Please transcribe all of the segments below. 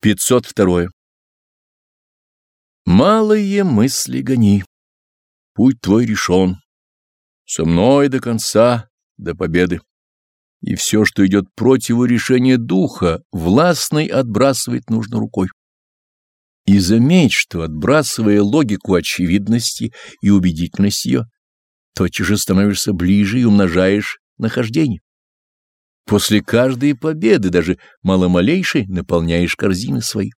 502. Малые мысли гони, путь твой решен, со мной до конца, до победы. И все, что идет против решения духа, властный отбрасывать нужно рукой. И заметь, что, отбрасывая логику очевидности и убедительность ее, тотчас же становишься ближе и умножаешь нахождение. После каждой победы, даже маломалейшей, наполняешь корзины свои.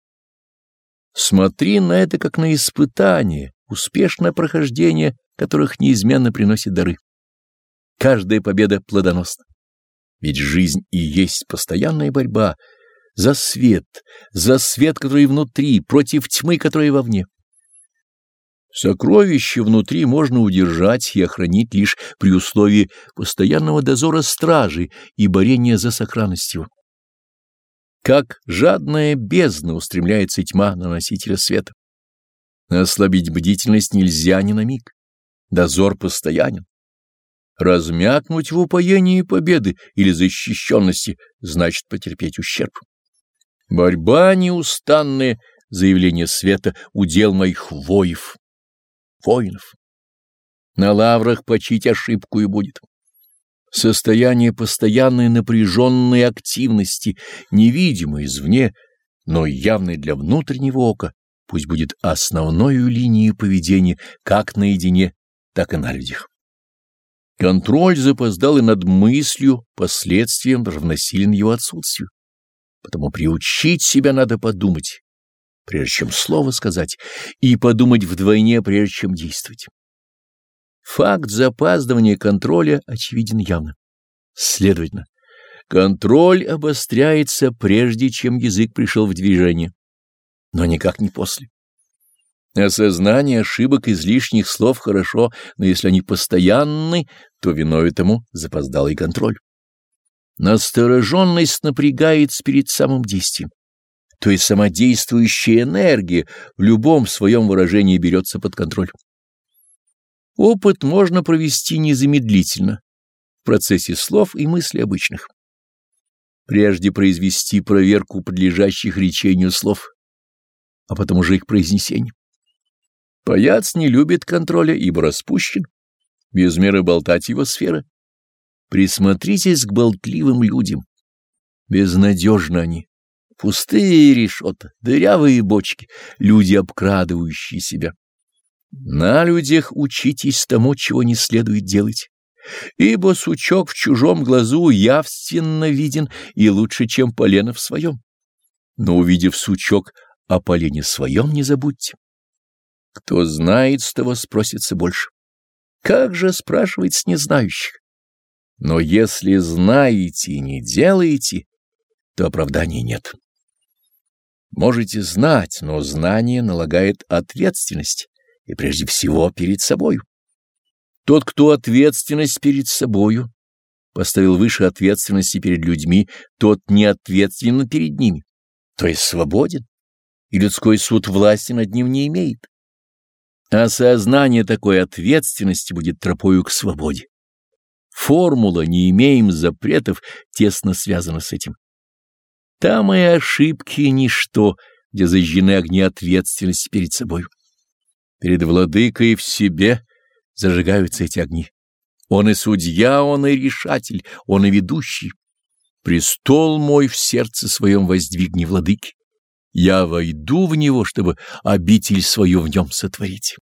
Смотри на это как на испытание, успешное прохождение которых неизменно приносит дары. Каждая победа плодоносна. Ведь жизнь и есть постоянная борьба за свет, за свет, который внутри, против тьмы, которая вовне. Сокровище внутри можно удержать и охранить лишь при условии постоянного дозора стражи и борения за сохранность его. Как жадная бездна устремляется тьма на носителя света. Ослабить бдительность нельзя ни на миг. Дозор постоянен. Размякнуть в упоении победы или защищенности значит потерпеть ущерб. Борьба неустанная, заявление света, удел моих воев воинов. На лаврах почить ошибку и будет. Состояние постоянной напряженной активности, невидимой извне, но явной для внутреннего ока, пусть будет основной линией поведения как наедине, так и на людях. Контроль запоздал и над мыслью, последствием равносилен его отсутствию. Потому приучить себя надо подумать, прежде чем слово сказать, и подумать вдвойне, прежде чем действовать. Факт запаздывания контроля очевиден явно. Следовательно, контроль обостряется прежде, чем язык пришел в движение, но никак не после. Осознание ошибок излишних слов хорошо, но если они постоянны, то виной этому запоздалый контроль. Настороженность напрягается перед самым действием то есть самодействующая энергия в любом своем выражении берется под контроль. Опыт можно провести незамедлительно в процессе слов и мыслей обычных. Прежде произвести проверку подлежащих речению слов, а потом уже их произнесение. Паяц не любит контроля, ибо распущен, без меры болтать его сфера. Присмотритесь к болтливым людям. Безнадежны они, Пустые решета, дырявые бочки, люди, обкрадывающие себя. На людях учитесь тому, чего не следует делать. Ибо сучок в чужом глазу явственно виден и лучше, чем полено в своем. Но, увидев сучок, о полене своем не забудьте. Кто знает, с того спросится больше. Как же спрашивать с незнающих? Но если знаете и не делаете, то оправдания нет. Можете знать, но знание налагает ответственность, и прежде всего перед собою. Тот, кто ответственность перед собою поставил выше ответственности перед людьми, тот не ответственен перед ними, то есть свободен, и людской суд власти над ним не имеет. Осознание такой ответственности будет тропою к свободе. Формула «не имеем запретов» тесно связана с этим. Там и ошибки ничто, где зажжены огни ответственности перед собой. Перед владыкой в себе зажигаются эти огни. Он и судья, он и решатель, он и ведущий. Престол мой в сердце своем воздвигни владыки. Я войду в него, чтобы обитель свою в нем сотворить.